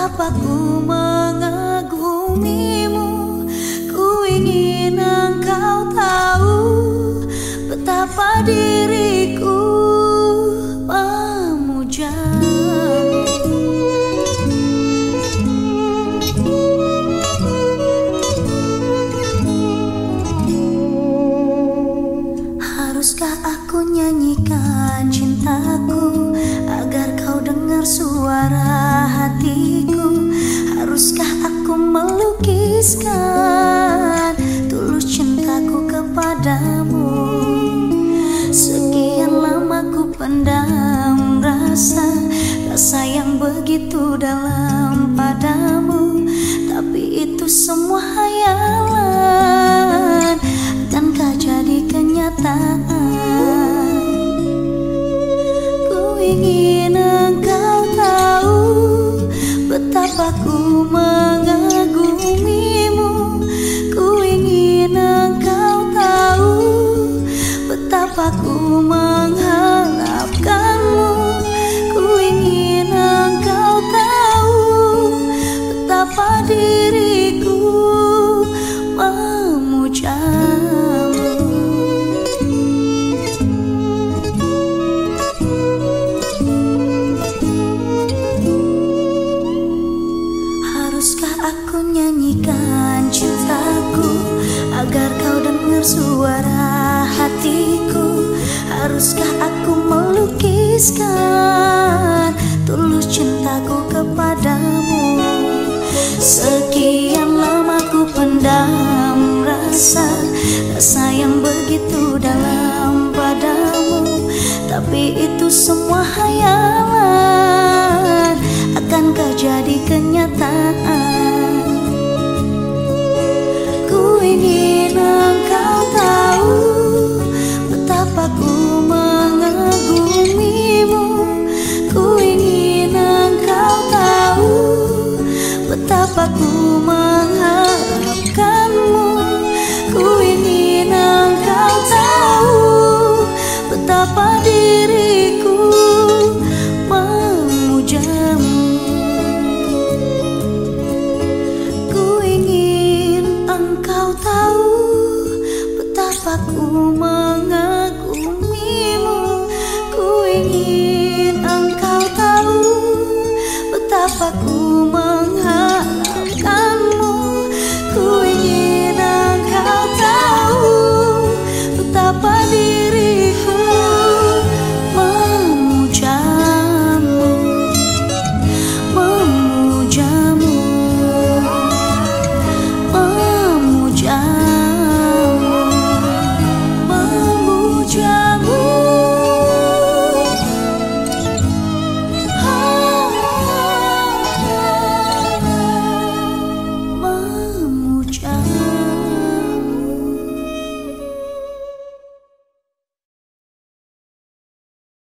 Betapa ku mengagumimu Ku ingin engkau tahu Betapa diriku memujamu Haruskah aku nyanyikan cintaku Agar kau dengar suara Haruskah aku melukiskan Tulus cintaku kepadamu. Sekian lama ku pendam rasa Rasa yang begitu dalam padamu. Tapi itu semua hayalan Akankah jadi kenyataan? Ku ingin Betapa ku mengagumimu? Ku ingin engkau tahu Betapa ku mengharapkanmu. Ku ingin engkau tahu Betapa diriku nyanyikan cintaku Agar kau dengar suara hatiku. Haruskah aku melukiskan Tulus cintaku kepadamu? Sekian lama ku pendam rasa Rasa yang begitu dalam padamu. Tapi itu semua hayalan ingin engkau tahu betapa ku mengagumimu ku ingin engkau tahu betapa ku mengharapkanmu. Ku ingin engkau tahu betapa uma